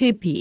creepy